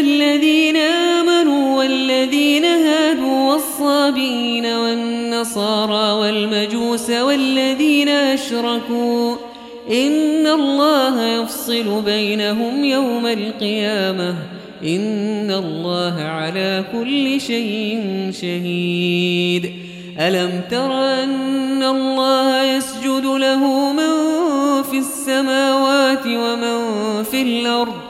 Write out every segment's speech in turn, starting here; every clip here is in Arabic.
الذين آمنوا والذين هادوا والصابين والنصارى والمجوس والذين أشركوا إن الله يفصل بينهم يوم القيامة إن الله على كل شيء شهيد ألم تر أن الله يسجد له من في السماوات ومن في الأرض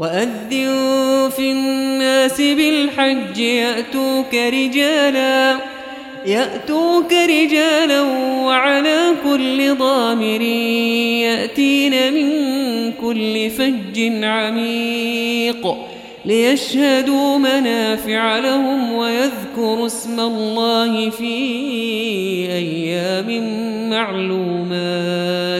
وأذن في الناس بالحج يأتوك رجالا يأتوك رجالا وعلى كل ضامر يأتين من كل فج عميق ليشهدوا منافع لهم ويذكروا اسم الله في أيام معلومات.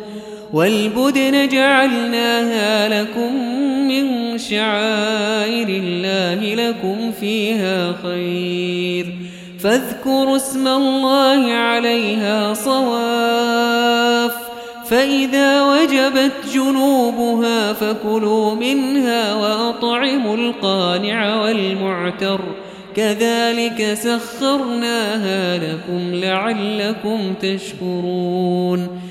والبدن جعلناها لكم من شعائر الله لكم فيها خير. فاذكروا اسم الله عليها صواف. فإذا وجبت جنوبها فكلوا منها وأطعموا القانع والمعتر. كذلك سخرناها لكم لعلكم تشكرون.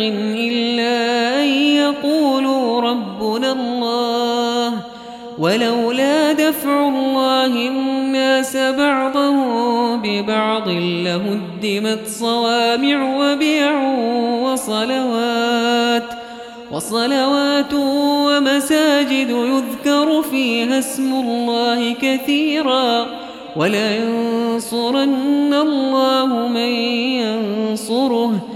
إلا أن يقولوا ربنا الله ولولا دفع الله الناس بعضهم ببعض لهدمت صوامع وبيع وصلوات وصلوات ومساجد يذكر فيها اسم الله كثيراً ولينصرن الله من ينصره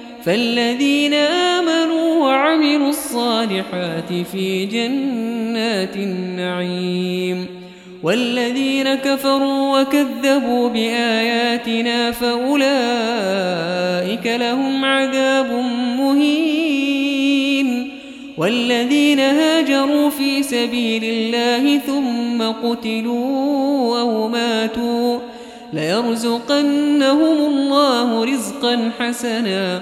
فالذين آمنوا وعملوا الصالحات في جنات النعيم والذين كفروا وكذبوا بآياتنا فأولئك لهم عذاب مهين والذين هاجروا في سبيل الله ثم قتلوا أو ماتوا ليرزقنهم الله رزقا حسنا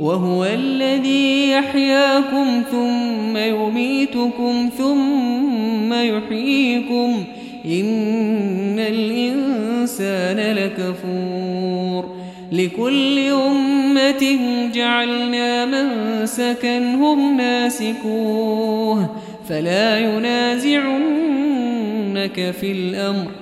وهو الذي يحياكم ثم يميتكم ثم يحييكم إن الإنسان لكفور لكل أمة جعلنا منسكا هم ناسكوه فلا ينازعنك في الأمر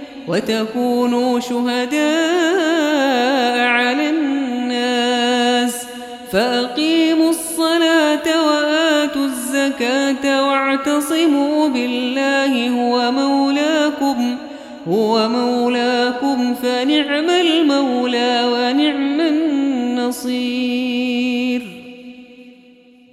وتكونوا شهداء على الناس فأقيموا الصلاة وآتوا الزكاة واعتصموا بالله هو مولاكم هو مولاكم فنعم المولى ونعم النصير